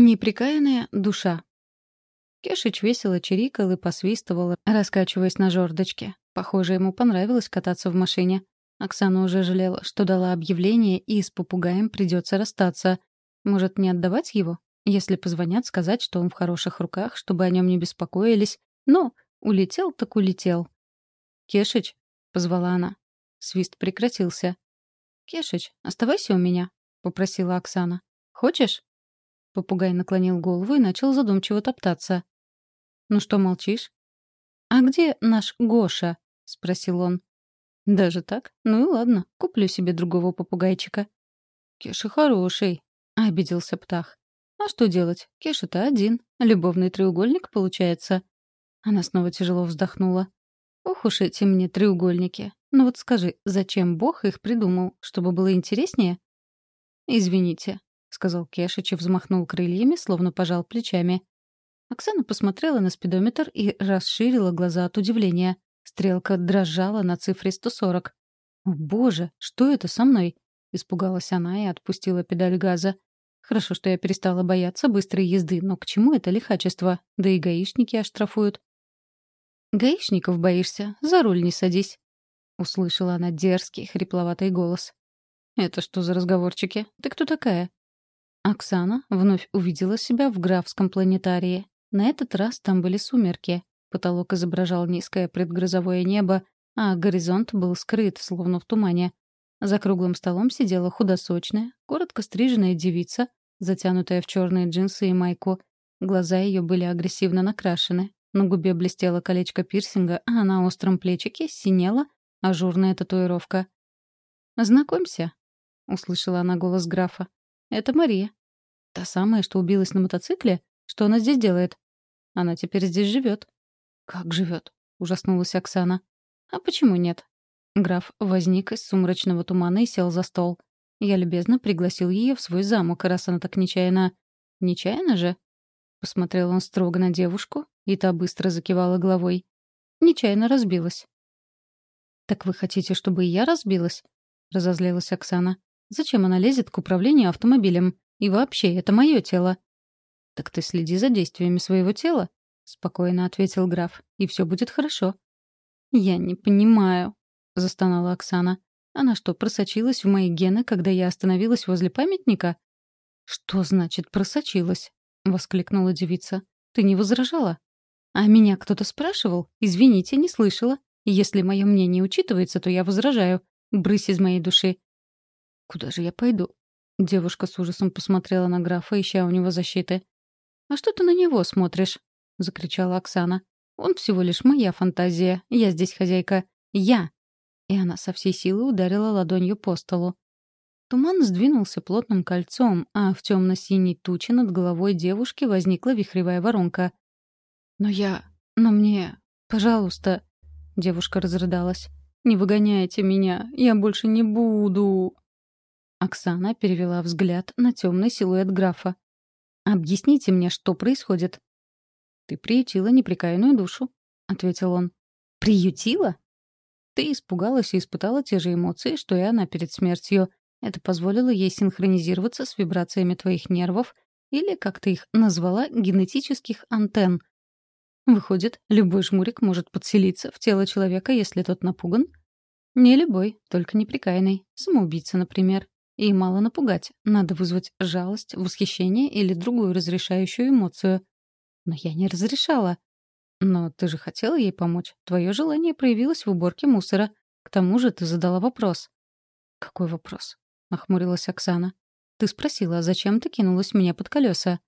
Неприкаянная душа. Кешич весело чирикал и посвистывал, раскачиваясь на жердочке. Похоже, ему понравилось кататься в машине. Оксана уже жалела, что дала объявление, и с попугаем придется расстаться. Может, не отдавать его? Если позвонят, сказать, что он в хороших руках, чтобы о нем не беспокоились. Но улетел так улетел. «Кешич», — позвала она. Свист прекратился. «Кешич, оставайся у меня», — попросила Оксана. «Хочешь?» Попугай наклонил голову и начал задумчиво топтаться. «Ну что молчишь?» «А где наш Гоша?» — спросил он. «Даже так? Ну и ладно, куплю себе другого попугайчика». «Кеша хороший», — обиделся Птах. «А что делать? Кеша-то один. Любовный треугольник получается». Она снова тяжело вздохнула. «Ох уж эти мне треугольники. Ну вот скажи, зачем Бог их придумал? Чтобы было интереснее?» «Извините», — сказал Кешич и взмахнул крыльями, словно пожал плечами. Оксана посмотрела на спидометр и расширила глаза от удивления. Стрелка дрожала на цифре 140. «О, боже, что это со мной?» — испугалась она и отпустила педаль газа. «Хорошо, что я перестала бояться быстрой езды, но к чему это лихачество? Да и гаишники оштрафуют». «Гаишников боишься? За руль не садись», — услышала она дерзкий, хрипловатый голос. «Это что за разговорчики? Ты кто такая?» Оксана вновь увидела себя в графском планетарии. На этот раз там были сумерки. Потолок изображал низкое предгрозовое небо, а горизонт был скрыт, словно в тумане. За круглым столом сидела худосочная, коротко стриженная девица, затянутая в черные джинсы и майку. Глаза ее были агрессивно накрашены. На губе блестело колечко пирсинга, а на остром плечике синела ажурная татуировка. «Знакомься», — услышала она голос графа. «Это Мария. Та самая, что убилась на мотоцикле? Что она здесь делает? Она теперь здесь живет. Как живет? Ужаснулась Оксана. А почему нет? Граф возник из сумрачного тумана и сел за стол. Я любезно пригласил ее в свой замок, раз она так нечаянно... Нечаянно же? Посмотрел он строго на девушку, и та быстро закивала головой. Нечаянно разбилась. «Так вы хотите, чтобы и я разбилась?» — разозлилась Оксана. «Зачем она лезет к управлению автомобилем? И вообще, это мое тело». «Так ты следи за действиями своего тела», — спокойно ответил граф, — «и все будет хорошо». «Я не понимаю», — застонала Оксана. «Она что, просочилась в мои гены, когда я остановилась возле памятника?» «Что значит «просочилась»?» — воскликнула девица. «Ты не возражала?» «А меня кто-то спрашивал? Извините, не слышала. Если мое мнение учитывается, то я возражаю. Брысь из моей души». «Куда же я пойду?» Девушка с ужасом посмотрела на графа, ища у него защиты. «А что ты на него смотришь?» — закричала Оксана. «Он всего лишь моя фантазия. Я здесь хозяйка. Я!» И она со всей силы ударила ладонью по столу. Туман сдвинулся плотным кольцом, а в темно-синей туче над головой девушки возникла вихревая воронка. «Но я... Но мне... Пожалуйста...» Девушка разрыдалась. «Не выгоняйте меня. Я больше не буду...» Оксана перевела взгляд на темный силуэт графа. «Объясните мне, что происходит?» «Ты приютила неприкаянную душу», — ответил он. «Приютила?» «Ты испугалась и испытала те же эмоции, что и она перед смертью. Это позволило ей синхронизироваться с вибрациями твоих нервов или, как ты их назвала, генетических антенн. Выходит, любой жмурик может подселиться в тело человека, если тот напуган?» «Не любой, только неприкаянный. Самоубийца, например. И мало напугать. Надо вызвать жалость, восхищение или другую разрешающую эмоцию. Но я не разрешала. Но ты же хотела ей помочь. Твое желание проявилось в уборке мусора. К тому же ты задала вопрос. «Какой вопрос?» — нахмурилась Оксана. «Ты спросила, зачем ты кинулась мне под колеса?»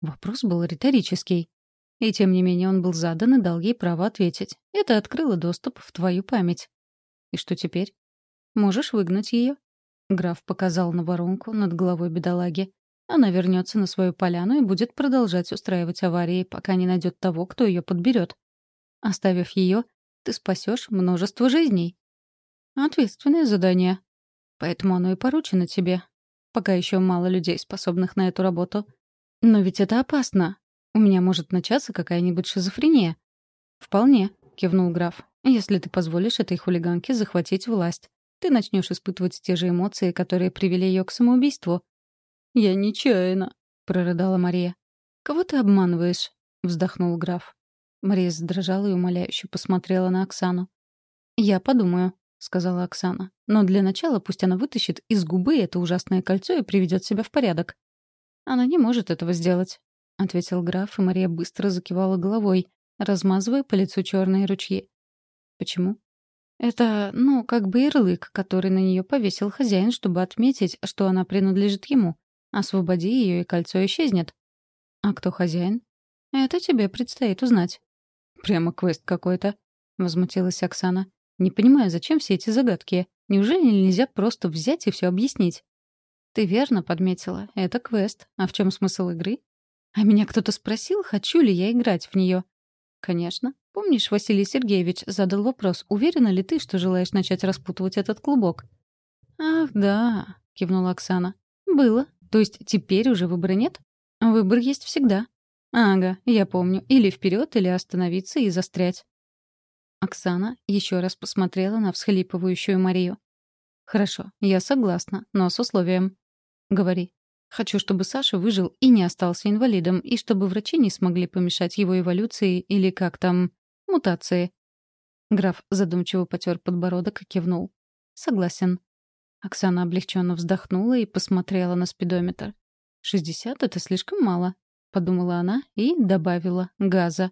Вопрос был риторический. И тем не менее он был задан и дал ей право ответить. Это открыло доступ в твою память. И что теперь? Можешь выгнать ее, Граф показал на воронку над головой бедолаги. Она вернется на свою поляну и будет продолжать устраивать аварии, пока не найдет того, кто ее подберет. Оставив ее, ты спасешь множество жизней. Ответственное задание. Поэтому оно и поручено тебе. Пока еще мало людей, способных на эту работу. Но ведь это опасно. У меня может начаться какая-нибудь шизофрения. Вполне, кивнул граф. Если ты позволишь этой хулиганке захватить власть ты начнешь испытывать те же эмоции, которые привели ее к самоубийству. «Я нечаянно», — прорыдала Мария. «Кого ты обманываешь?» — вздохнул граф. Мария задрожала и умоляюще посмотрела на Оксану. «Я подумаю», — сказала Оксана. «Но для начала пусть она вытащит из губы это ужасное кольцо и приведет себя в порядок». «Она не может этого сделать», — ответил граф, и Мария быстро закивала головой, размазывая по лицу черные ручьи. «Почему?» «Это, ну, как бы ярлык, который на нее повесил хозяин, чтобы отметить, что она принадлежит ему. Освободи ее, и кольцо исчезнет». «А кто хозяин?» «Это тебе предстоит узнать». «Прямо квест какой-то», — возмутилась Оксана. «Не понимаю, зачем все эти загадки? Неужели нельзя просто взять и все объяснить?» «Ты верно подметила. Это квест. А в чем смысл игры?» «А меня кто-то спросил, хочу ли я играть в нее?» «Конечно. Помнишь, Василий Сергеевич задал вопрос, уверена ли ты, что желаешь начать распутывать этот клубок?» «Ах, да», — кивнула Оксана. «Было. То есть теперь уже выбора нет? Выбор есть всегда. Ага, я помню. Или вперед, или остановиться и застрять. Оксана еще раз посмотрела на всхлипывающую Марию. «Хорошо, я согласна, но с условием». «Говори». «Хочу, чтобы Саша выжил и не остался инвалидом, и чтобы врачи не смогли помешать его эволюции или как там... мутации». Граф задумчиво потер подбородок и кивнул. «Согласен». Оксана облегченно вздохнула и посмотрела на спидометр. «Шестьдесят — это слишком мало», — подумала она и добавила газа.